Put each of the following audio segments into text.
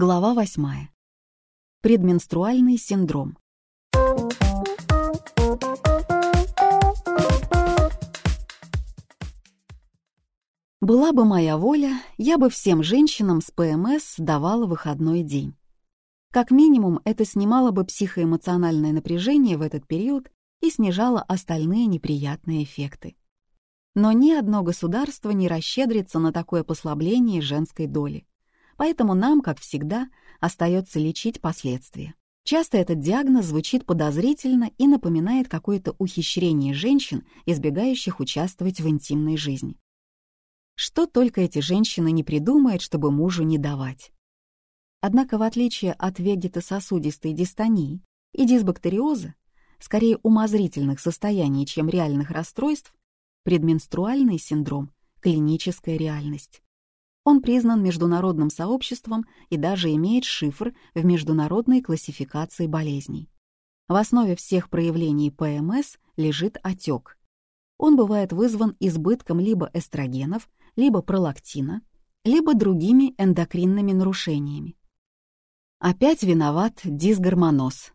Глава 8. Предменструальный синдром. Была бы моя воля, я бы всем женщинам с ПМС давала выходной день. Как минимум, это снимало бы психоэмоциональное напряжение в этот период и снижало остальные неприятные эффекты. Но ни одно государство не расщедрится на такое послабление женской доли. Поэтому нам, как всегда, остается лечить последствия. Часто этот диагноз звучит подозрительно и напоминает какое-то ухищрение женщин, избегающих участвовать в интимной жизни. Что только эти женщины не придумают, чтобы мужу не давать. Однако, в отличие от вегетососудистой дистонии и дисбактериоза, скорее умозрительных состояний, чем реальных расстройств, предменструальный синдром — клиническая реальность. Он признан международным сообществом и даже имеет шифр в международной классификации болезней. В основе всех проявлений ПМС лежит отек. Он бывает вызван избытком либо эстрогенов, либо пролактина, либо другими эндокринными нарушениями. Опять виноват дисгормоноз.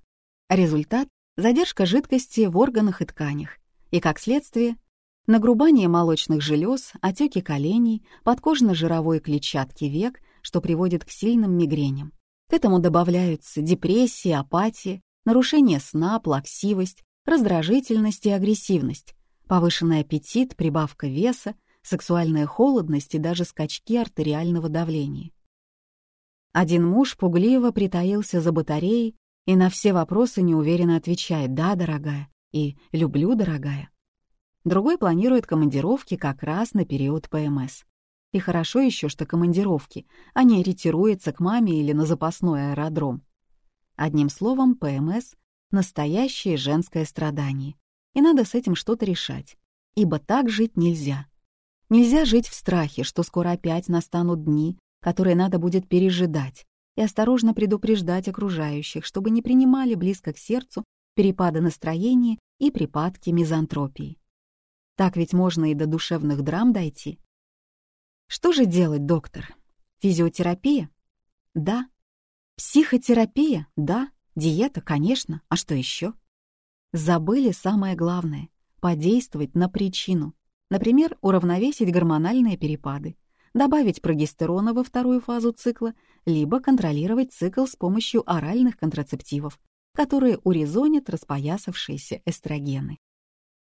Результат — задержка жидкости в органах и тканях, и, как следствие, нагрубание молочных желез, отеки коленей, подкожно-жировой клетчатки век, что приводит к сильным мигреням. К этому добавляются депрессия, апатия, нарушение сна, плаксивость, раздражительность и агрессивность, повышенный аппетит, прибавка веса, сексуальная холодность и даже скачки артериального давления. Один муж пугливо притаился за батареей и на все вопросы неуверенно отвечает «да, дорогая» и «люблю, дорогая». Другой планирует командировки как раз на период ПМС. И хорошо еще, что командировки, а не ретируется к маме или на запасной аэродром. Одним словом, ПМС — настоящее женское страдание. И надо с этим что-то решать. Ибо так жить нельзя. Нельзя жить в страхе, что скоро опять настанут дни, которые надо будет пережидать, и осторожно предупреждать окружающих, чтобы не принимали близко к сердцу перепады настроения и припадки мизантропии. Так ведь можно и до душевных драм дойти. Что же делать, доктор? Физиотерапия? Да. Психотерапия? Да. Диета, конечно. А что еще? Забыли самое главное — подействовать на причину. Например, уравновесить гормональные перепады, добавить прогестерона во вторую фазу цикла, либо контролировать цикл с помощью оральных контрацептивов, которые урезонят распоясавшиеся эстрогены.